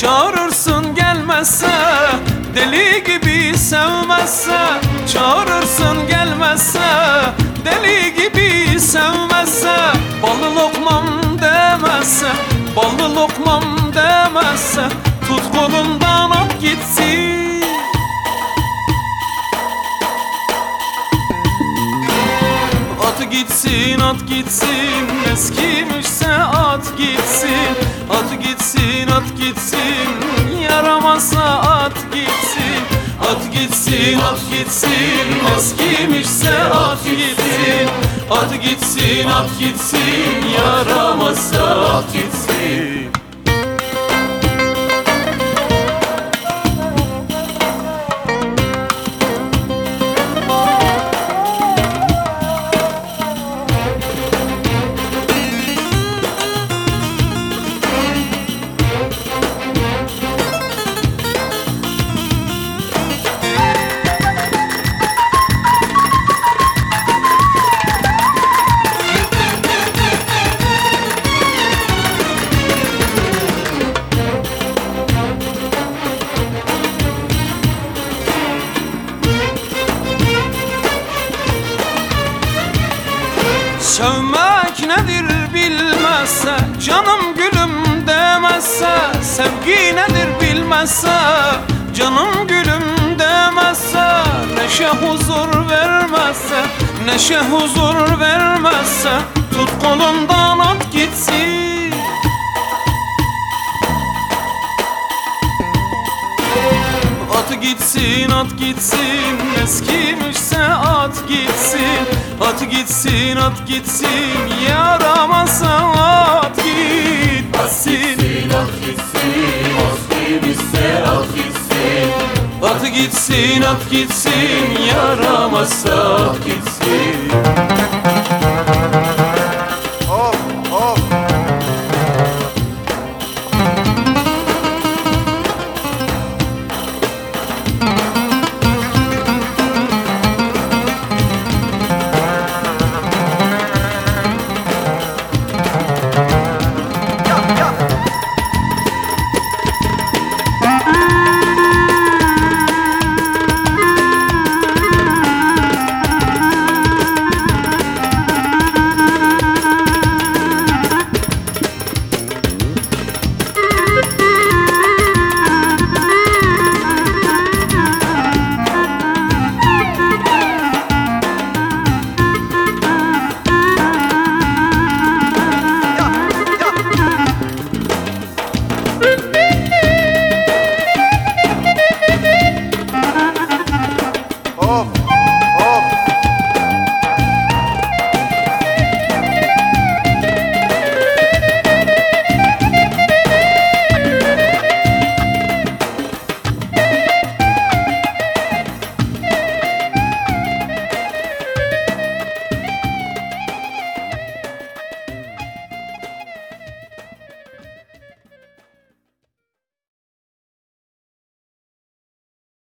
Çağırırsın gelmezse Deli gibi sevmezse. Çağırırsın gelmezse Deli gibi sevmezse. Ballı lokmam demezse Ballı lokmam demezse. Tut kolundan at gitsin. At gitsin at gitsin. Eskimişse at gitsin Yaramazsa at gitsin. At gitsin at gitsin Eskimişse at gitsin. At gitsin at gitsin Yaramazsa at gitsin Sevmek nedir bilmezse Canım gülüm demezse Sevgi nedir bilmezse Canım gülüm demezse Neşe huzur vermezse Neşe huzur vermezse Tut kolundan gitsin at gitsin Eskimişse at gitsin. At gitsin at gitsin Yaramazsa at gitsin. At gitsin, eskimişse at gitsin. At gitsin at gitsin Yaramazsa at gitsin